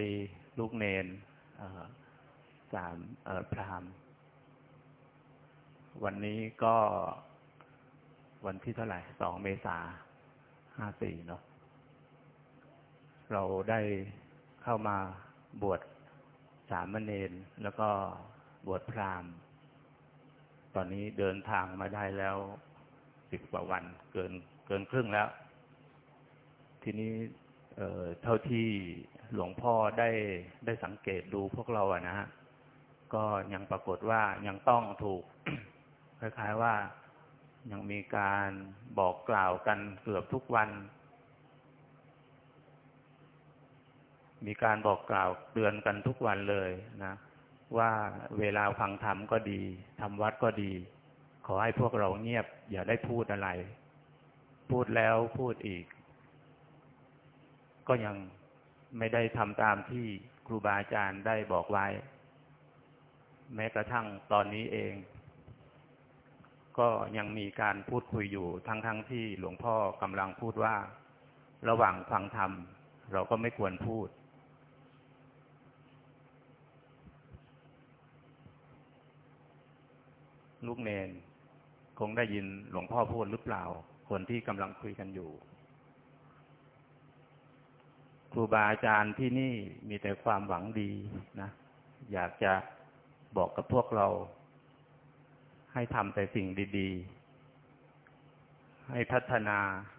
ดี ลูกเนนสามพรามวันนี้ก็วันที่เท่าไหร่สองเมษาห้าสี่เนาะเราได้เข้ามาบวชสามเณรแล้วก็บวชพราหมณ์ ตอนนี้เดินทางมาได้แล้วสิบกว่าวันเกินเกินครึ่งแล้ว ทีนี้เเท่าที่ หลวงพ่อได้ได้สังเกตดูพวกเราอะนะฮะก็ยังปรากฏว่ายังต้องถูกคล้ายๆว่ายังมีการบอกกล่าวกันเกือบทุกวัน มีการบอกกล่าวเตือนกันทุกวันเลยนะ ว่าเวลาฟังธรรมก็ดีทำวัดก็ดี ขอให้พวกเราเงียบ อย่าได้พูดอะไร พูดแล้วพูดอีก ก็ยัง ไม่ได้ทำตามที่ครูบาอาจารย์ได้บอกไว้ แม้กระทั่งตอนนี้เอง ก็ยังมีการพูดคุยอยู่ทั้งๆทที่หลวงพ่อกำลังพูดว่า ระหว่างฟังธรรม เราก็ไม่ควรพูด ลูกเนนคงได้ยินหลวงพ่อพูดหรือเปล่า คนที่กำลังคุยกันอยู่ ครูบาอาจารย์ที่นี่มีแต่ความหวังดีนะ อยากจะบอกกับพวกเรา ให้ทำแต่สิ่งดีๆ ให้พัฒนา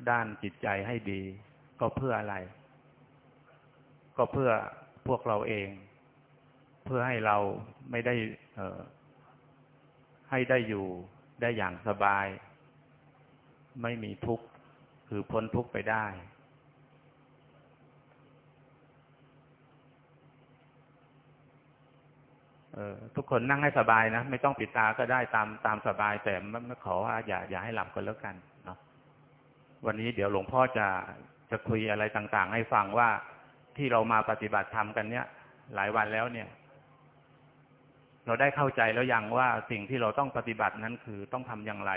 ด้านจิตใจให้ดี ก็เพื่ออะไร ก็เพื่อพวกเราเอง เพื่อให้เราไม่ได้ให้ได้อยู่ได้อย่างสบาย ไม่มีทุกข์ คือพ้นทุกข์ไปได้ ทุกคนนั่งให้สบายนะ ไม่ต้องปิดตาก็ได้ตามตามสบาย แต่ไม่ขอว่าอย่าอย่าให้หลับกันแล้วกันเนาะวันนี้เดี๋ยวหลวงพ่อจะจะคุยอะไรต่าง ๆ ให้ฟังว่าที่เรามาปฏิบัติธรรมกันเนี้ยหลายวันแล้วเนี่ย เราได้เข้าใจแล้วยังว่าสิ่งที่เราต้องปฏิบัตินั้นคือต้องทำอย่างไร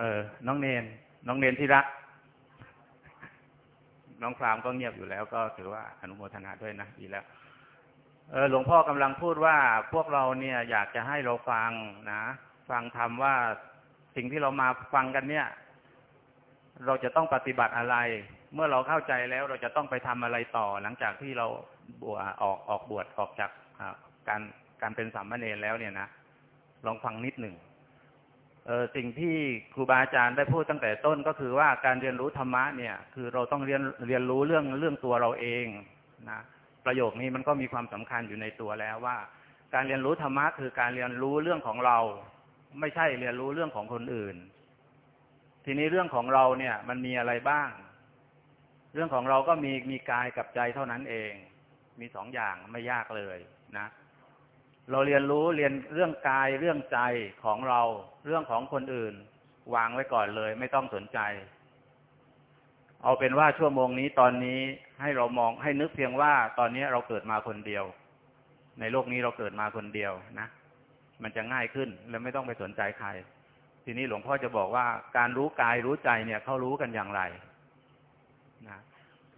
เออ น้องเนน น้องเนนที่รัก น้องพรามก็เงียบอยู่แล้ว ก็ถือว่าอนุโมทนาด้วยนะดีแล้ว เออ หลวงพ่อกำลังพูดว่าพวกเราเนี่ย อยากจะให้เราฟังนะ ฟังทำว่าสิ่งที่เรามาฟังกันเนี่ย เราจะต้องปฏิบัติอะไร เมื่อเราเข้าใจแล้วเราจะต้องไปทำอะไรต่อ หลังจากที่เราบวชออกออกบวชออกจากการการเป็นสามเณรแล้วเนี่ยนะลองฟังนิดหนึ่ง สิ่งที่ครูบาอาจารย์ได้พูดตั้งแต่ต้นก็คือว่าการเรียนรู้ธรรมะเนี่ย คือเราต้องเรียนเรียนรู้เรื่องเรื่องตัวเราเองนะประโยคนี้มันก็มีความสำคัญอยู่ในตัวแล้วว่า การเรียนรู้ธรรมะคือการเรียนรู้เรื่องของเรา ไม่ใช่เรียนรู้เรื่องของคนอื่น ทีนี้เรื่องของเราเนี่ย มันมีอะไรบ้าง เรื่องของเราก็มีมีกายกับใจเท่านั้นเอง มีสองอย่างไม่ยากเลยนะ เราเรียนรู้เรียนเรื่องกายเรื่องใจของเราเรื่องของคนอื่น วางไว้ก่อนเลย ไม่ต้องสนใจ เอาเป็นว่าชั่วโมงนี้ตอนนี้ให้เรามองให้นึกเพียงว่าตอนนี้เราเกิดมาคนเดียว ในโลกนี้เราเกิดมาคนเดียวนะ มันจะง่ายขึ้นแล้วไม่ต้องไปสนใจใคร ทีนี้หลวงพ่อจะบอกว่าการรู้กายรู้ใจเนี่ยเขารู้กันอย่างไรนะ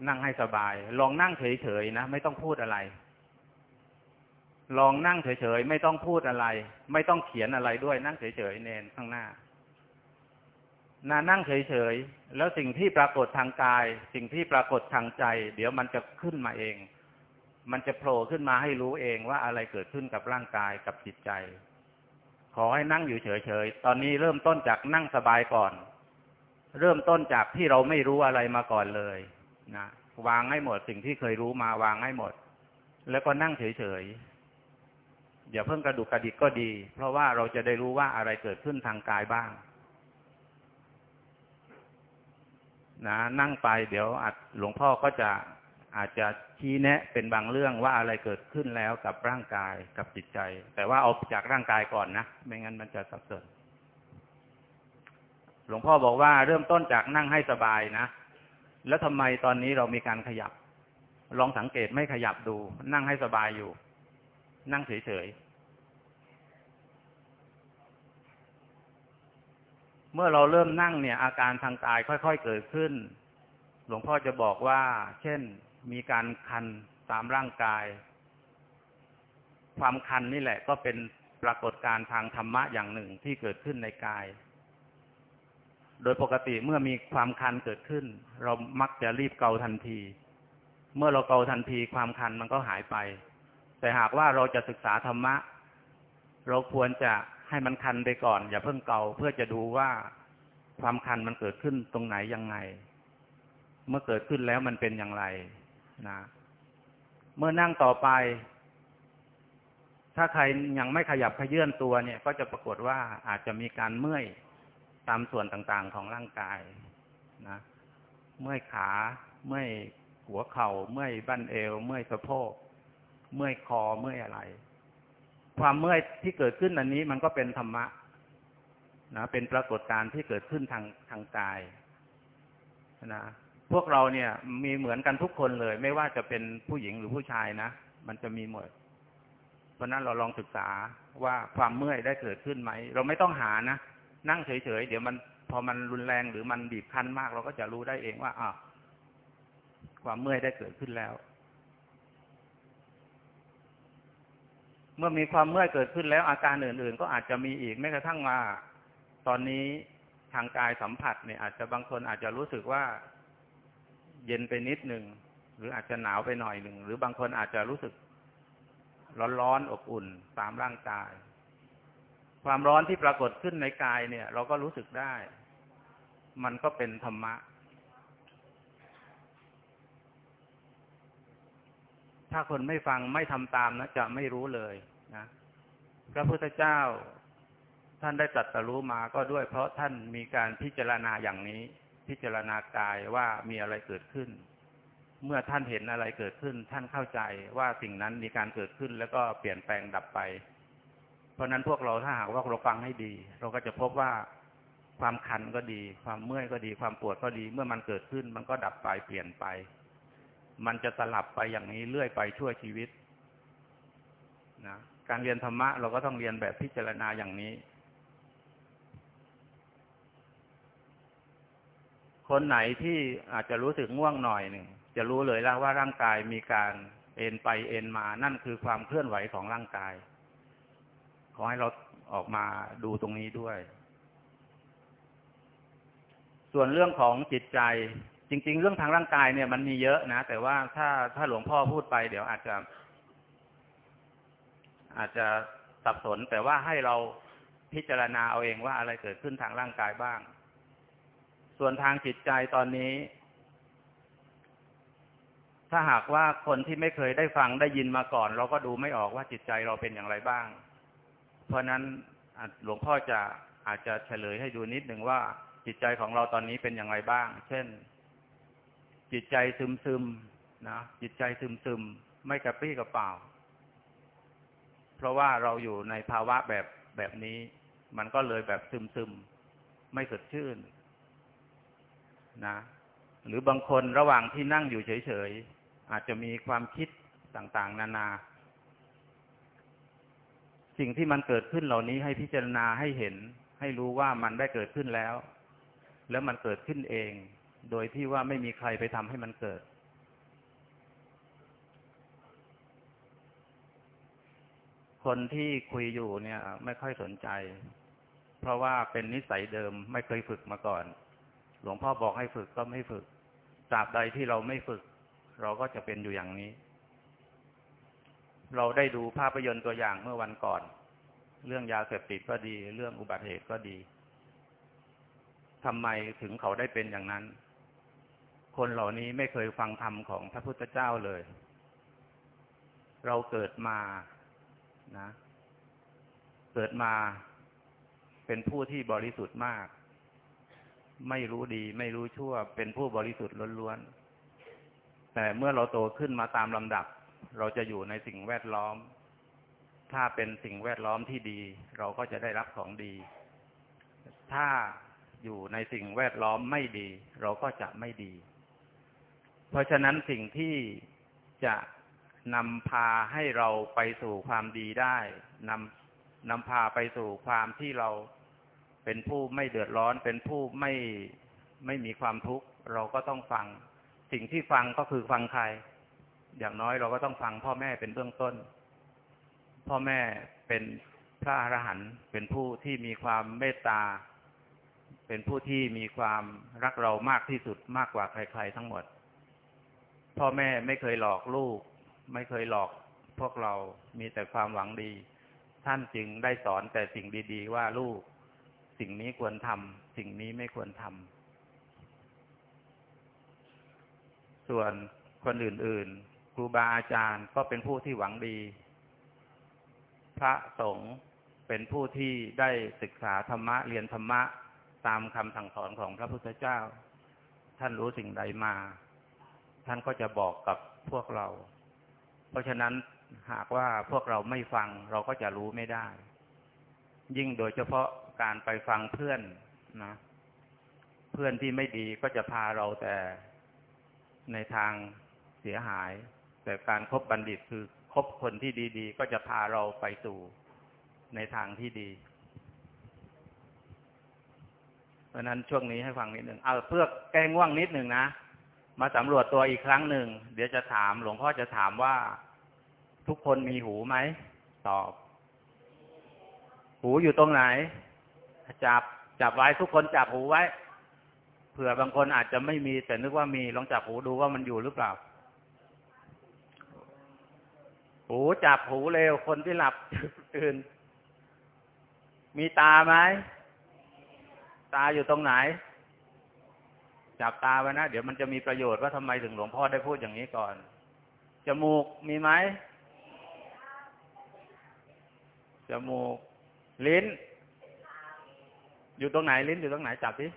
นั่งให้สบาย ลองนั่งเฉยๆนะ ไม่ต้องพูดอะไร ลองนั่งเฉยๆ ไม่ต้องพูดอะไร ไม่ต้องเขียนอะไรด้วยนั่งเฉยๆเนนข้างหน้านานั่งเฉยๆ แล้วสิ่งที่ปรากฏทางกาย สิ่งที่ปรากฏทางใจ เดี๋ยวมันจะขึ้นมาเอง มันจะโผล่ขึ้นมาให้รู้เองว่าอะไรเกิดขึ้นกับร่างกายกับจิตใจ ขอให้นั่งอยู่เฉยๆ ตอนนี้เริ่มต้นจากนั่งสบายก่อน เริ่มต้นจากที่เราไม่รู้อะไรมาก่อนเลยนะวางให้หมดสิ่งที่เคยรู้มาวางให้หมด แล้วก็นั่งเฉยๆ อย่าเพิ่งกระดุกกระดิกก็ดี เพราะว่าเราจะได้รู้ว่าอะไรเกิดขึ้นทางกายบ้างนะนั่งไปเดี๋ยวอาจหลวงพ่อก็จะอาจจะชี้แนะเป็นบางเรื่องว่าอะไรเกิดขึ้นแล้วกับร่างกายกับจิตใจ แต่ว่าเอาจากร่างกายก่อนนะ ไม่งั้นมันจะสับสนหลวงพ่อบอกว่าเริ่มต้นจากนั่งให้สบายนะ แล้วทำไมตอนนี้เรามีการขยับ ลองสังเกตไม่ขยับดู นั่งให้สบายอยู่ นั่งเฉยๆ เมื่อเราเริ่มนั่งเนี่ย อาการทางกายค่อย ๆ เกิดขึ้น หลวงพ่อจะบอกว่า เช่นมีการคันตามร่างกาย ความคันนี่แหละ ก็เป็นปรากฏการณ์ทางธรรมะอย่างหนึ่งที่เกิดขึ้นในกาย โดยปกติเมื่อมีความคันเกิดขึ้น เรามักจะรีบเกาทันที เมื่อเราเกาทันทีความคันมันก็หายไป แต่หากว่าเราจะศึกษาธรรมะ เราควรจะ ให้มันคันไปก่อน อย่าเพิ่งเกาเพื่อจะดูว่าความคันมันเกิดขึ้นตรงไหนยังไง เมื่อเกิดขึ้นแล้วมันเป็นอย่างไรนะเมื่อนั่งต่อไป ถ้าใครยังไม่ขยับขยื่นตัวเนี่ย ก็จะปรากฏว่าอาจจะมีการเมื่อยตามส่วนต่างๆของร่างกายนะเมื่อยขา เมื่อยหัวเขา่า เมื่อยบั้นเอว เมื่อยสะโพก เมื่อยคอ เมื่อยอะไร ความเมื่อยที่เกิดขึ้นอันนี้มันก็เป็นธรรมะนะเป็นปรากฏการณ์ที่เกิดขึ้นทางทางกายนะพวกเราเนี่ย มีเหมือนกันทุกคนเลย ไม่ว่าจะเป็นผู้หญิงหรือผู้ชายนะมันจะมีหมดเพราะนั้นเราลองศึกษาว่าความเมื่อยได้เกิดขึ้นไหม เราไม่ต้องหานะนั่งเฉยๆเดี๋ยวมันพอมันรุนแรงหรือมันบีบคั้นมาก เราก็จะรู้ได้เองว่าอ้าวความเมื่อยได้เกิดขึ้นแล้ว มื่อมีความเมื่อยเกิดขึ้นแล้วอาการอื่น ๆ ก็อาจจะมีอีกแม้กระทั่งว่า ตอนนี้ทางกายสัมผัสเนี่ย อาจจะบางคนอาจจะรู้สึกว่า เย็นไปนิดหนึ่งหรืออาจจะหนาวไปหน่อยหนึ่งหรือบางคนอาจจะรู้สึก ร้อนๆอบอุ่นตามร่างกาย ความร้อนที่ปรากฏขึ้นในกายเนี่ย เราก็รู้สึกได้ มันก็เป็นธรรมะถ้าคนไม่ฟังไม่ทำตามนะจะไม่รู้เลย นะพระพุทธเจ้าท่านได้ตรัสรู้มาก็ด้วย เพราะท่านมีการพิจารณาอย่างนี้ พิจารณากายว่ามีอะไรเกิดขึ้น เมื่อท่านเห็นอะไรเกิดขึ้น ท่านเข้าใจว่าสิ่งนั้นมีการเกิดขึ้นแล้วก็เปลี่ยนแปลงดับไป เพราะนั้นพวกเราถ้าหากว่าเราฟังให้ดี เราก็จะพบว่าความคันก็ดี ความเมื่อยก็ดี ความปวดก็ดี เมื่อมันเกิดขึ้น มันก็ดับไปเปลี่ยนไป มันจะสลับไปอย่างนี้เรื่อยไปชั่วชีวิต นะ การเรียนธรรมะเราก็ต้องเรียนแบบพิจารณาอย่างนี้ คนไหนที่อาจจะรู้สึกง่วงหน่อยหนึ่งจะรู้เลยแล้วว่าร่างกายมีการเอ็นไปเอ็นมา นั่นคือความเคลื่อนไหวของร่างกาย ขอให้เราออกมาดูตรงนี้ด้วย ส่วนเรื่องของจิตใจ จริง ๆ เรื่องทางร่างกายเนี่ยมันมีเยอะนะ แต่ว่าถ้าถ้าหลวงพ่อพูดไปเดี๋ยวอาจจะ อาจจะสับสนแต่ว่าให้เราพิจารณาเอาเองว่าอะไรเกิดขึ้นทางร่างกายบ้าง ส่วนทางจิตใจตอนนี้ ถ้าหากว่าคนที่ไม่เคยได้ฟังได้ยินมาก่อน เราก็ดูไม่ออกว่าจิตใจเราเป็นอย่างไรบ้าง เพราะนั้นหลวงพ่อจะอาจจะเฉลยให้ดูนิดหนึ่งว่าจิตใจของเราตอนนี้เป็นอย่างไรบ้าง เช่น จิตใจซึมซึมนะจิตใจซึมซึมไม่กระปรี้กระเป๋า เพราะว่าเราอยู่ในภาวะแบบแบบนี้ มันก็เลยแบบซึมซึมไม่สดชื่น นะ หรือบางคนระหว่างที่นั่งอยู่เฉยๆอาจจะมีความคิดต่างๆ นานา สิ่งที่มันเกิดขึ้นเหล่านี้ให้พิจารณาให้เห็น ให้รู้ว่ามันได้เกิดขึ้นแล้ว แล้วมันเกิดขึ้นเอง โดยที่ว่าไม่มีใครไปทำให้มันเกิด คนที่คุยอยู่เนี่ย ไม่ค่อยสนใจ เพราะว่าเป็นนิสัยเดิมไม่เคยฝึกมาก่อน หลวงพ่อบอกให้ฝึกก็ไม่ฝึกตราบใดที่เราไม่ฝึก เราก็จะเป็นอยู่อย่างนี้ เราได้ดูภาพยนตร์ตัวอย่างเมื่อวันก่อน เรื่องยาเสพติดก็ดี เรื่องอุบัติเหตุก็ดีทำไมถึงเขาได้เป็นอย่างนั้น คนเหล่านี้ไม่เคยฟังธรรมของพระพุทธเจ้าเลย เราเกิดมา นะ เกิดมาเป็นผู้ที่บริสุทธิ์มาก ไม่รู้ดี ไม่รู้ชั่ว เป็นผู้บริสุทธิ์ล้วนๆแต่เมื่อเราโตขึ้นมาตามลำดับ เราจะอยู่ในสิ่งแวดล้อม ถ้าเป็นสิ่งแวดล้อมที่ดี เราก็จะได้รับของดี ถ้าอยู่ในสิ่งแวดล้อมไม่ดี เราก็จะไม่ดี เพราะฉะนั้นสิ่งที่จะ นำพาให้เราไปสู่ความดีได้นำนำพาไปสู่ความที่เราเป็นผู้ไม่เดือดร้อน เป็นผู้ไม่ไม่มีความทุกข์เราก็ต้องฟัง สิ่งที่ฟังก็คือฟังใคร อย่างน้อยเราก็ต้องฟังพ่อแม่เป็นเบื้องต้น พ่อแม่เป็นพระอรหันต์เป็นผู้ที่มีความเมตตา เป็นผู้ที่มีความรักเรามากที่สุดมากกว่าใคร ๆ ทั้งหมด พ่อแม่ไม่เคยหลอกลูก ไม่เคยหลอกพวกเรามีแต่ความหวังดี ท่านจึงได้สอนแต่สิ่งดี ๆ ว่าลูก สิ่งนี้ควรทำสิ่งนี้ไม่ควรทำส่วนคนอื่น ๆ ครูบาอาจารย์ก็เป็นผู้ที่หวังดี พระสงฆ์เป็นผู้ที่ได้ศึกษาธรรมะเรียนธรรมะตามคำสั่งสอนของพระพุทธเจ้า ท่านรู้สิ่งใดมา ท่านก็จะบอกกับพวกเรา เพราะฉะนั้นหากว่าพวกเราไม่ฟังเราก็จะรู้ไม่ได้ ยิ่งโดยเฉพาะการไปฟังเพื่อนนะ เพื่อนที่ไม่ดีก็จะพาเราแต่ในทางเสียหาย แต่การครบบัณฑิตคือคบคนที่ดี ๆ ก็จะพาเราไปสู่ในทางที่ดี เพราะนั้นช่วงนี้ให้ฟังนิดหนึ่งเอาเพื่อแก้ง่วงนิดหนึ่งนะ มาสำรวจตัวอีกครั้งหนึ่ง เดี๋ยวจะถาม หลวงพ่อจะถามว่า ทุกคนมีหูไหม ตอบ หูอยู่ตรงไหน จับ จับไว้ทุกคนจับหูไว้ เผื่อบางคนอาจจะไม่มี แต่นึกว่ามีลองจับหูดูว่ามันอยู่หรือเปล่า หูจับหูเร็ว คนที่หลับตื่น มีตาไหม ตาอยู่ตรงไหน จับตาไว้นะ เดี๋ยวมันจะมีประโยชน์ว่าทำไมถึงหลวงพ่อได้พูดอย่างนี้ก่อน จมูกมีไหม จมูก ลิ้น อยู่ตรงไหนลิ้นอยู่ตรงไหนจับดิ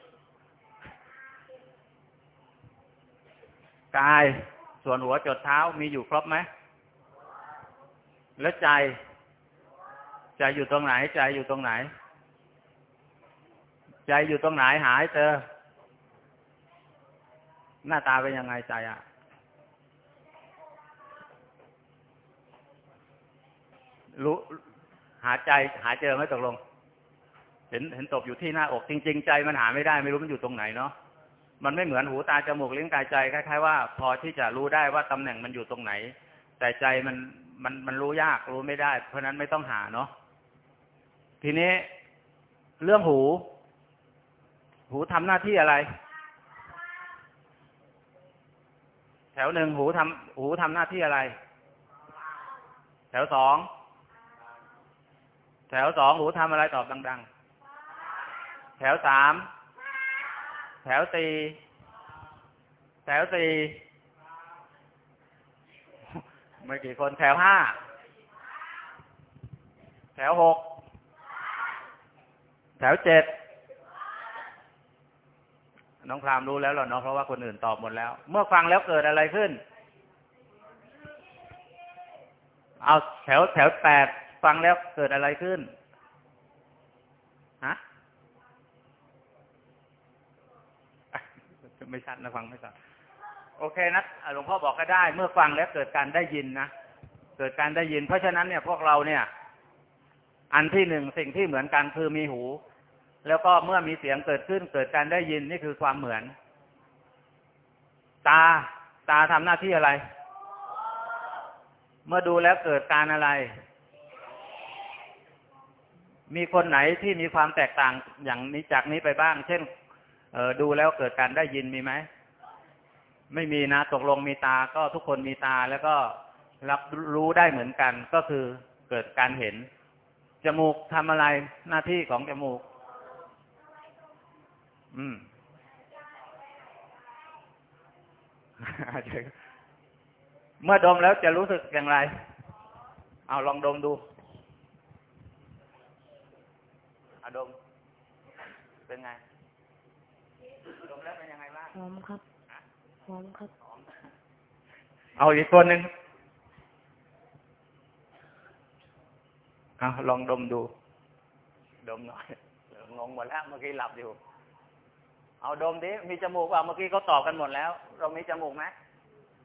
กาย ส่วนหัวจดเท้ามีอยู่ครบไหม แล้วใจ ใจอยู่ตรงไหน ใจอยู่ตรงไหน ใจอยู่ตรงไหนหายเจอ หน้าตาเป็นยังไงใจอะ รู้หาใจหาเจอไหมตกลง เห็นเห็นตกอยู่ที่หน้าอกจริง ๆ ใจมันหาไม่ได้ไม่รู้มันอยู่ตรงไหนเนาะมันไม่เหมือนหูตาจมูกลิ้นกายใจคล้ายๆว่าพอที่จะรู้ได้ว่าตำแหน่งมันอยู่ตรงไหน แต่ใจมันมันมันรู้ยากรู้ไม่ได้ เพราะนั้นไม่ต้องหาเนาะทีนี้เรื่องหู หูทำหน้าที่อะไร แถวหนึ่งหูทำหูทำหน้าที่อะไร แถวสองแถวสองหูทำอะไรตอบดัง ๆ แถวสามแถวสี่แถวสี่ไม่กี่คนแถวห้าแถวหกแถวเจ็ด น้องพรามรู้แล้วหรอเนาะเพราะว่าคนอื่นตอบหมดแล้ว เมื่อฟังแล้วเกิดอะไรขึ้น เอาแถวแถวแปดฟังแล้วเกิดอะไรขึ้นฮะไม่ชัดนะฟังไม่ชัดโอเคนะหลวงพ่อบอกก็ได้ เมื่อฟังแล้วเกิดการได้ยินนะเกิดการได้ยิน เพราะฉะนั้นเนี่ยพวกเราเนี่ย อันที่หนึ่งสิ่งที่เหมือนกันคือมีหู แล้วก็เมื่อมีเสียงเกิดขึ้นเกิดการได้ยินนี่คือความเหมือน ตาตาทำหน้าที่อะไร เมื่อดูแล้วเกิดการอะไร มีคนไหนที่มีความแตกต่างอย่างนี้จากนี้ไปบ้าง เช่นดูแล้วเกิดการได้ยินมีไหมไม่มีนะตกลงมีตาก็ทุกคนมีตาแล้วก็รับรู้ได้เหมือนกันก็คือเกิดการเห็น จมูกทำอะไรหน้าที่ของจมูก อืมเมื่อดมแล้วจะรู้สึกอย่างไร เอาลองดมดูอาดม เป็นไง ดมแล้วเป็นยังไงบ้างหอมครับหอมครับ เอาอีกคนหนึ่งเอาลองดมดู ดมหน่อยงงหมดแล้วเมื่อกี้หลับอยู่ เอาดมดิมีจมูกเปล่าเมื่อกี้เขาตอบกันหมดแล้ว เรามีจมูกไหม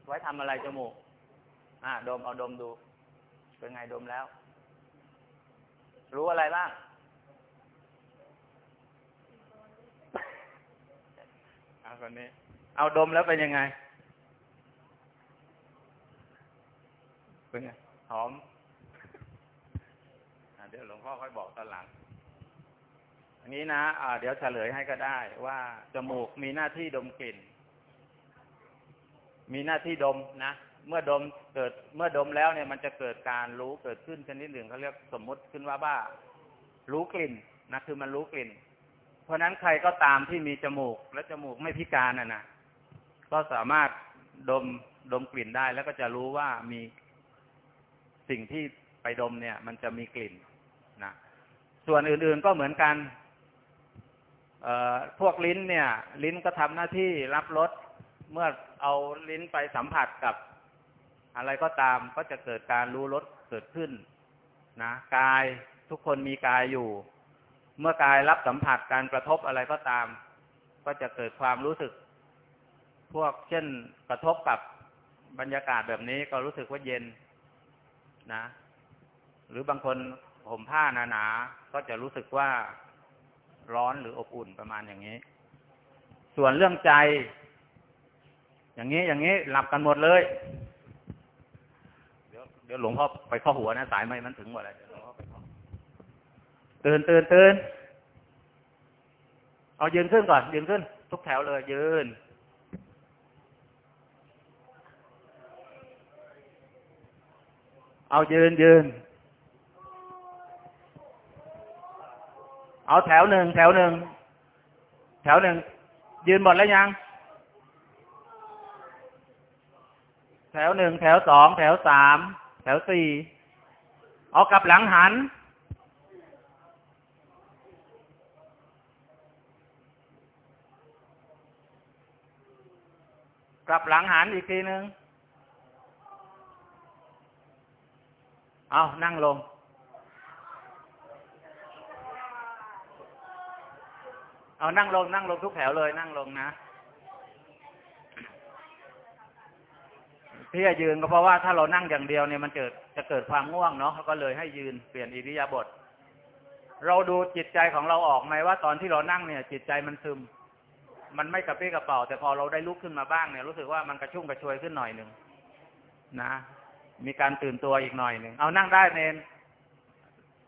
ไว้ทำอะไรจมูก อ่าดมเอาดมดู เป็นไงดมแล้ว รู้อะไรบ้าง เอาคนนี้ เอาดมแล้วเป็นยังไง เป็นไง หอมอเดี๋ยวหลวงพ่อค่อยบอกตอนหลัง อันนี้นะเดี๋ยวเฉลยให้ก็ได้ ว่าจมูกมีหน้าที่ดมกลิ่น มีหน้าที่ดมนะ เมื่อดมเกิดเมื่อดมแล้วเนี่ยมันจะเกิดการรู้เกิดขึ้นชนิดหนึ่งเขาเรียกสมมุติขึ้นว่าบ้า รู้กลิ่นนะคือมันรู้กลิ่น เพราะฉะนั้นใครก็ตามที่มีจมูก และจมูกไม่พิการน่ะนะก็สามารถดมดมกลิ่นได้แล้วก็จะรู้ว่ามีสิ่งที่ไปดมเนี่ย มันจะมีกลิ่นนะส่วนอื่นๆก็เหมือนกัน พวกลิ้นเนี่ย ลิ้นก็ทำหน้าที่รับรสเมื่อเอาลิ้นไปสัมผัสกับ อะไรก็ตามก็จะเกิดการรู้รสเกิดขึ้นนะกายทุกคนมีกายอยู่ เมื่อกายรับสัมผัสการกระทบอะไรก็ตาม ก็จะเกิดความรู้สึก พวกเช่นกระทบกับบรรยากาศแบบนี้ก็รู้สึกว่าเย็นนะ หรือบางคนห่มผ้าหนาๆก็จะรู้สึกว่า ร้อนหรืออบอุ่นประมาณอย่างนี้ ส่วนเรื่องใจ อย่างนี้อย่างนี้หลับกันหมดเลย เดี๋ยวเดี๋ยวหลวงพ่อไปข้อหัวนะ สายไม่มันถึงหมดเลยเดี๋ยวหลวงพ่อไปข้อตื่นตื่นตื่นเอายืนขึ้นก่อน ยืนขึ้น ทุกแถวเลยยืนเอายืนยืน เอาแถวหนึ่งแถวหนึ่งแถวหนึ่งยืนหมดแล้วยัง แถวหนึ่งแถวสองแถวสามแถวสี่เอากลับหลังหัน กลับหลังหันอีกทีหนึ่งเอานั่งลง เอานั่งลงนั่งลงทุกแถวเลย นั่งลงนะที่จะยืนก็เพราะว่าถ้าเรานั่งอย่างเดียวเนี่ยมันเกิดจะเกิดความง่วงเนาะก็เลยให้ยืนเปลี่ยนอิริยาบถเราดูจิตใจของเราออกไหมว่าตอนที่เรานั่งเนี่ย จิตใจมันซึม มันไม่กระปี้กระเป๋า แต่พอเราได้ลุกขึ้นมาบ้างเนี่ย รู้สึกว่ามันกระชุ่มกระชวยขึ้นหน่อยหนึ่งนะ มีการตื่นตัวอีกหน่อยหนึ่งเอานั่งได้เนน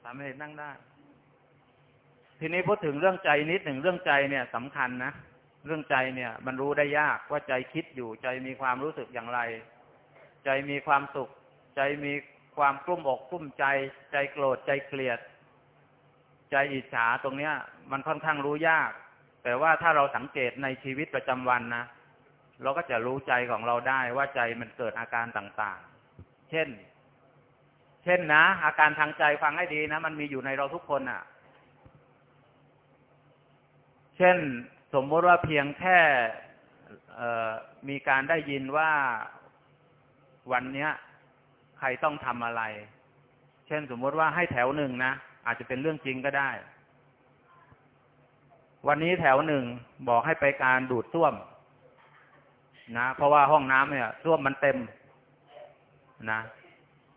สามเณรนั่งได้ ทีนี้พูดถึงเรื่องใจนิดหนึ่งเรื่องใจเนี่ยสำคัญนะเรื่องใจเนี่ย มันรู้ได้ยากว่าใจคิดอยู่ ใจมีความรู้สึกอย่างไร ใจมีความสุข ใจมีความกลุ้มอกกลุ้มใจ ใจโกรธใจเกลียด ใจอิจฉาตรงเนี้ย มันค่อนข้างรู้ยาก แต่ว่าถ้าเราสังเกตในชีวิตประจำวันนะเราก็จะรู้ใจของเราได้ว่าใจมันเกิดอาการต่างๆ เช่น เช่นนะ อาการทางใจฟังให้ดีนะ มันมีอยู่ในเราทุกคนอะ ช่นสมมติว่าเพียงแค่มีการได้ยินว่าวันเนี้ย ใครต้องทำอะไร เช่นสมมติว่าให้แถวหนึ่งนะอาจจะเป็นเรื่องจริงก็ได้ วันนี้แถวหนึ่งบอกให้ไปการดูดซ่วม นะเพราะว่าห้องน้ำเนี่ยซ่วมมันเต็ม นะ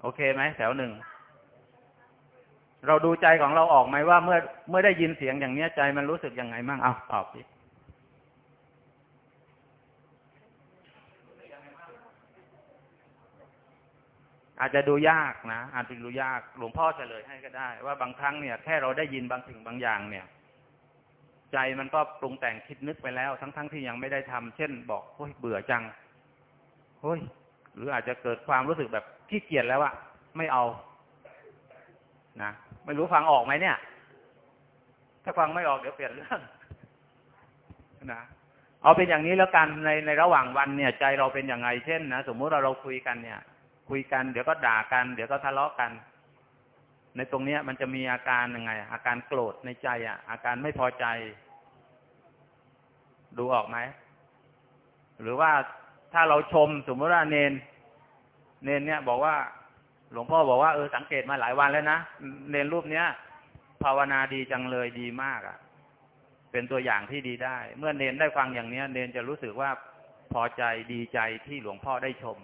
โอเคไหมแถวหนึ่ง เราดูใจของเราออกไหมว่าเมื่อเมื่อได้ยินเสียงอย่างเนี้ยใจมันรู้สึกยังไงมั่งเอาตอบสิอาจจะดูยากนะ อาจจะดูยากหลวงพ่อเฉลยให้ก็ได้ ว่าบางครั้งเนี่ยแค่เราได้ยินบางสิ่งบางอย่างเนี่ย ใจมันก็ปรุงแต่งคิดนึกไปแล้ว ทั้งๆทที่ยังไม่ได้ทำเช่น บอกเฮ้ยเบื่อจังเฮ้ยหรืออาจจะเกิดความรู้สึกแบบขี้เกียจแล้วอะไม่เอา นะไม่รู้ฟังออกไหมเนี่ย ถ้าฟังไม่ออกเดี๋ยวเปลี่ยนเรื่องนะเอาเป็นอย่างนี้แล้วกันในในระหว่างวันเนี่ย ใจเราเป็นอย่างไงเช่นนะสมมุติเราเราคุยกันเนี่ย คุยกันเดี๋ยวก็ด่ากัน เดี๋ยวก็ทะเลาะกัน ในตรงเนี้ยมันจะมีอาการยังไง อาการโกรธในใจอะ อาการไม่พอใจ ดูออกไหมหรือว่าถ้าเราชมสมมติว่าเนน เนนเนี่ยบอกว่า หลวงพ่อบอกว่าเออสังเกตมาหลายวันแล้วนะเนนรูปเนี้ย ภาวนาดีจังเลยดีมากอะ่ะ เป็นตัวอย่างที่ดีได้ เมื่อเนนได้ฟังอย่างเนี้ย เนนจะรู้สึกว่าพอใจดีใจที่หลวงพ่อได้ชม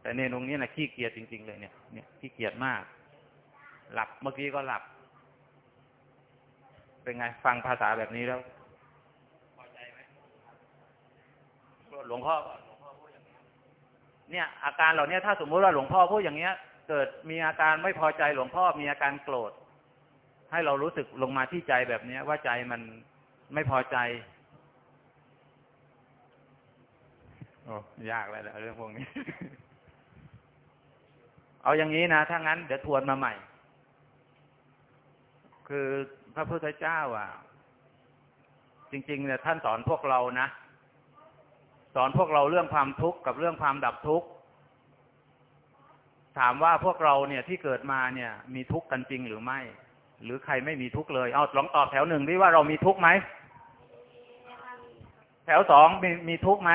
แต่เนนตรงนี้นะขี้เกียจจริง ๆ เลยเนี่ยเนี่ยขี้เกียจมาก หลับเมื่อกี้ก็หลับ เป็นไง ฟังภาษาแบบนี้แล้วพอใจไหมหลวงพ่อ เนี่ยอาการเหล่านี้ถ้าสมมุติว่าหลวงพ่อพูดอย่างเนี้ย เกิดมีอาการไม่พอใจหลวงพ่อมีอาการโกรธ ให้เรารู้สึกลงมาที่ใจแบบเนี้ย ว่าใจมันไม่พอใจโอ้ยากแล้วแหละเรื่องพวกนี้ เอาอย่างนี้นะถ้างั้นเดี๋ยวทวนมาใหม่ คือพระพุทธเจ้าอะ จริงๆเนี่ยท่านสอนพวกเรานะ สอนพวกเราเรื่องความทุกข์กับเรื่องความดับทุกข์ถามว่าพวกเราเนี่ยที่เกิดมาเนี่ย มีทุกข์กันจริงหรือไม่ หรือใครไม่มีทุกข์เลยเอาลองตอบแถวหนึ่งดิว่าเรามีทุกข์ไหมแถวสองมีมีทุกข์ไหม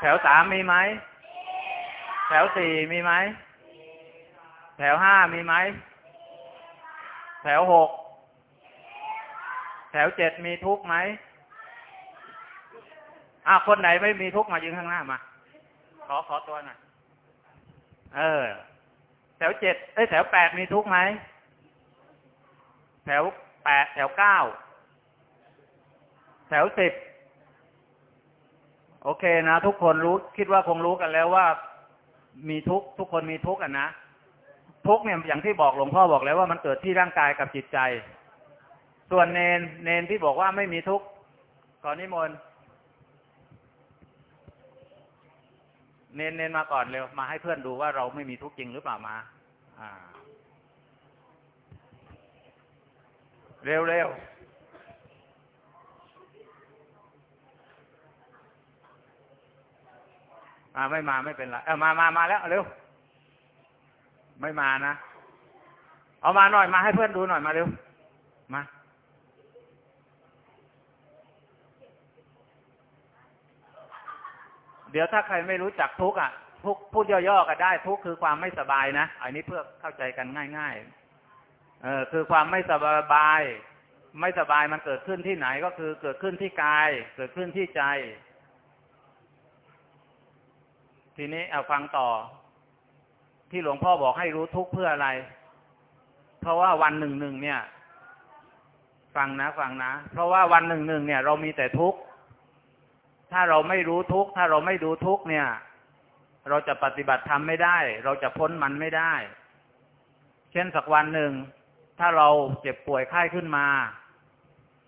แถวสามมีไหมแถวสี่มีไหมแถวห้ามีไหมแถวหกแถวเจ็ดมีทุกข์ไหม อะคนไหนไม่มีทุกข์มายืนข้างหน้ามา ขอขอตัวหน่อยเออ แถวเจ็ดเอ้ยแถวแปดมีทุกข์ไหมแถวแปดแถวเก้าแถวสิบโอเคนะทุกคนรู้คิดว่าคงรู้กันแล้วว่า มีทุกข์ทุกคนมีทุกข์อะนะทุกข์เนี่ยอย่างที่บอกหลวงพ่อบอกแล้วว่ามันเกิดที่ร่างกายกับจิตใจ ส่วนเนนเนนที่บอกว่าไม่มีทุกข์ขอนิมนต์ เน้นเน้นมาก่อนเร็วมาให้เพื่อนดูว่าเราไม่มีทุกข์จริงหรือเปล่ามา อ่า เร็วเร็วอ่าไม่มาไม่เป็นไรเออมามามาแล้วเร็ว ไม่มานะ เอามาหน่อยมาให้เพื่อนดูหน่อยมาเร็ว มา เดี๋ยวถ้าใครไม่รู้จักทุกอะ ทุกพูดย่อๆก็ได้ ทุกคือความไม่สบายนะอันนี้เพื่อเข้าใจกันง่าย ๆ เออคือความไม่สบาย ไม่สบายมันเกิดขึ้นที่ไหนก็คือเกิดขึ้นที่กาย เกิดขึ้นที่ใจ ทีนี้เอาฟังต่อ ที่หลวงพ่อบอกให้รู้ทุกเพื่ออะไร เพราะว่าวันหนึ่งหนึ่งเนี่ย ฟังนะฟังนะ เพราะว่าวันหนึ่งหนึ่งเนี่ย เรามีแต่ทุกข์ ถ้าเราไม่รู้ทุกข์ถ้าเราไม่ดูทุกข์เนี่ย เราจะปฏิบัติธรรมไม่ได้ เราจะพ้นมันไม่ได้ เช่นสักวันหนึ่ง ถ้าเราเจ็บป่วยไข้ขึ้นมา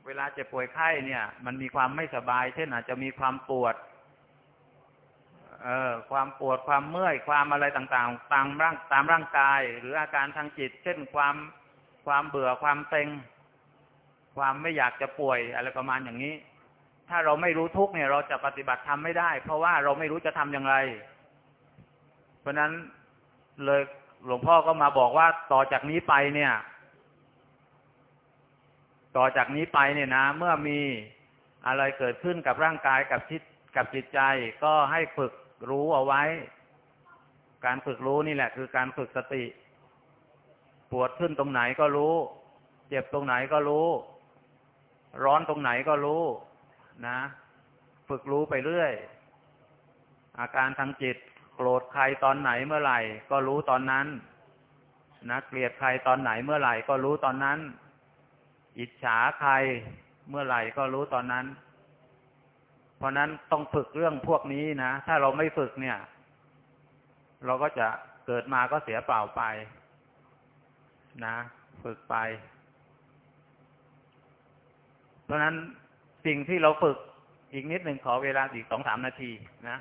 เวลาเจ็บป่วยไข้เนี่ย มันมีความไม่สบาย เช่นอาจจะมีความปวดเอ่อความปวดความเมื่อยความอะไรต่างๆ ตามร่างตามร่างกาย หรืออาการทางจิต เช่นความความเบื่อความเต็ง ความไม่อยากจะป่วยอะไรประมาณอย่างนี้ ถ้าเราไม่รู้ทุกเนี่ย เราจะปฏิบัติทำไม่ได้ เพราะว่าเราไม่รู้จะทำอย่างไร เพราะนั้นเลยหลวงพ่อก็มาบอกว่าต่อจากนี้ไปเนี่ย ต่อจากนี้ไปเนี่ยนะ เมื่อมีอะไรเกิดขึ้นกับร่างกายกับจิตกับจิตใจ ก็ให้ฝึกรู้เอาไว้ การฝึกรู้นี่แหละ คือการฝึกสติ ปวดขึ้นตรงไหนก็รู้ เจ็บตรงไหนก็รู้ ร้อนตรงไหนก็รู้ นะ ฝึกรู้ไปเรื่อย อาการทางจิต โกรธใครตอนไหนเมื่อไหร่ ก็รู้ตอนนั้นนะเกลียดใครตอนไหนเมื่อไหร่ ก็รู้ตอนนั้น อิจฉาใครเมื่อไหร่ก็รู้ตอนนั้น เพราะนั้นต้องฝึกเรื่องพวกนี้นะ ถ้าเราไม่ฝึกเนี่ย เราก็จะเกิดมาก็เสียเปล่าไป นะ ฝึกไป เพราะนั้น สิ่งที่เราฝึกอีกนิดหนึ่งขอเวลาอีกสองสามนาทีนะ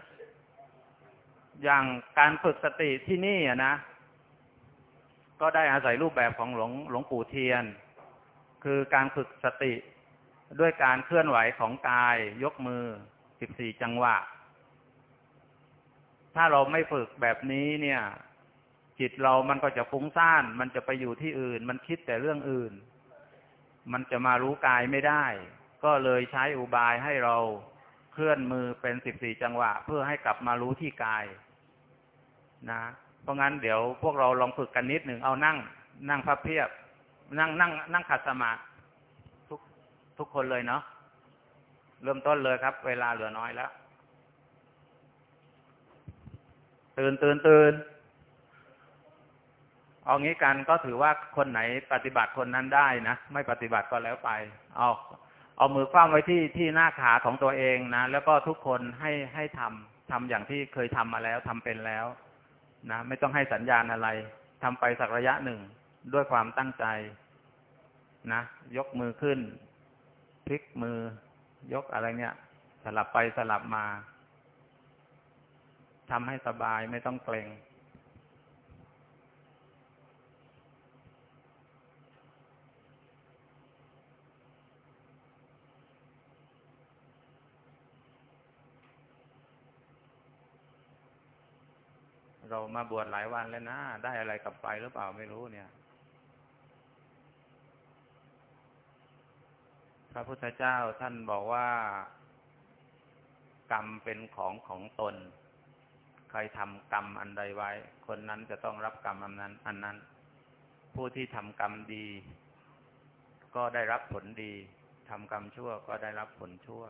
อย่างการฝึกสติที่นี่นะ ก็ได้อาศัยรูปแบบของหลวงหลวงปู่เทียน คือการฝึกสติด้วยการเคลื่อนไหวของกายยกมือสิบสี่จังหวะ ถ้าเราไม่ฝึกแบบนี้เนี่ย จิตเรามันก็จะฟุ้งซ่าน มันจะไปอยู่ที่อื่น มันคิดแต่เรื่องอื่น มันจะมารู้กายไม่ได้ ก็เลยใช้อุบายให้เราเคลื่อนมือเป็นสิบสี่จังหวะ เพื่อให้กลับมารู้ที่กาย นะ เพราะงั้นเดี๋ยวพวกเราลองฝึกกันนิดหนึ่งเอานั่ง นั่งพับเพียบ นั่งนั่ง นั่งขัดสมาธิทุกทุกคนเลยเนาะเริ่มต้นเลยครับ เวลาเหลือน้อยแล้ว ตื่นตื่นตื่นเอางี้กันก็ถือว่าคนไหนปฏิบัติคนนั้นได้นะ ไม่ปฏิบัติก็แล้วไป เอา เอามือคว้ำไว้ที่ที่หน้าขาของตัวเองนะ แล้วก็ทุกคนให้ให้ทำทำอย่างที่เคยทำมาแล้วทำเป็นแล้วนะไม่ต้องให้สัญญาณอะไรทำไปสักระยะหนึ่งด้วยความตั้งใจนะ ยกมือขึ้น พลิกมือยกอะไรเนี่ย สลับไปสลับมาทำให้สบายไม่ต้องเกรง เรามาบวชหลายวันแล้วนะ ได้อะไรกลับไปหรือเปล่าไม่รู้เนี่ย พระพุทธเจ้าท่านบอกว่า กรรมเป็นของของตน ใครทำกรรมอันใดไว้ คนนั้นจะต้องรับกรรมอันนั้น อันนั้น ผู้ที่ทำกรรมดี ก็ได้รับผลดีทำกรรมชั่วก็ได้รับผลชั่ว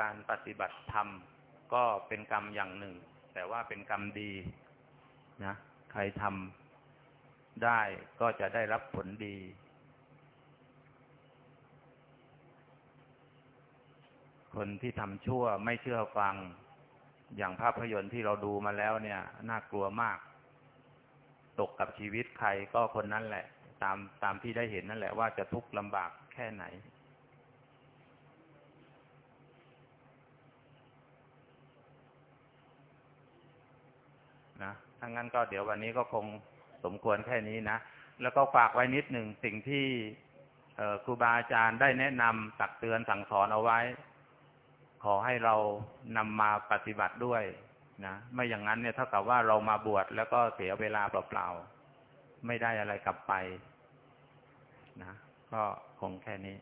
การปฏิบัติธรรมก็เป็นกรรมอย่างหนึ่ง แต่ว่าเป็นกรรมดีนะใครทำได้ก็จะได้รับผลดี คนที่ทำชั่วไม่เชื่อฟัง อย่างภาพยนตร์ที่เราดูมาแล้วเนี่ย น่ากลัวมาก ตกกับชีวิตใครก็คนนั้นแหละ ตามตามที่ได้เห็นนั่นแหละว่าจะทุกข์ลำบากแค่ไหน นะ ถ้างั้นก็เดี๋ยววันนี้ก็คงสมควรแค่นี้นะ แล้วก็ฝากไว้นิดหนึ่งสิ่งที่ครูบาอาจารย์ได้แนะนำตักเตือนสั่งสอนเอาไว้ ขอให้เรานำมาปฏิบัติด้วยนะไม่อย่างนั้นเนี่ยเท่ากับว่าเรามาบวชแล้วก็เสียเวลาเปล่าๆไม่ได้อะไรกลับไป นะ ก็คงแค่นี้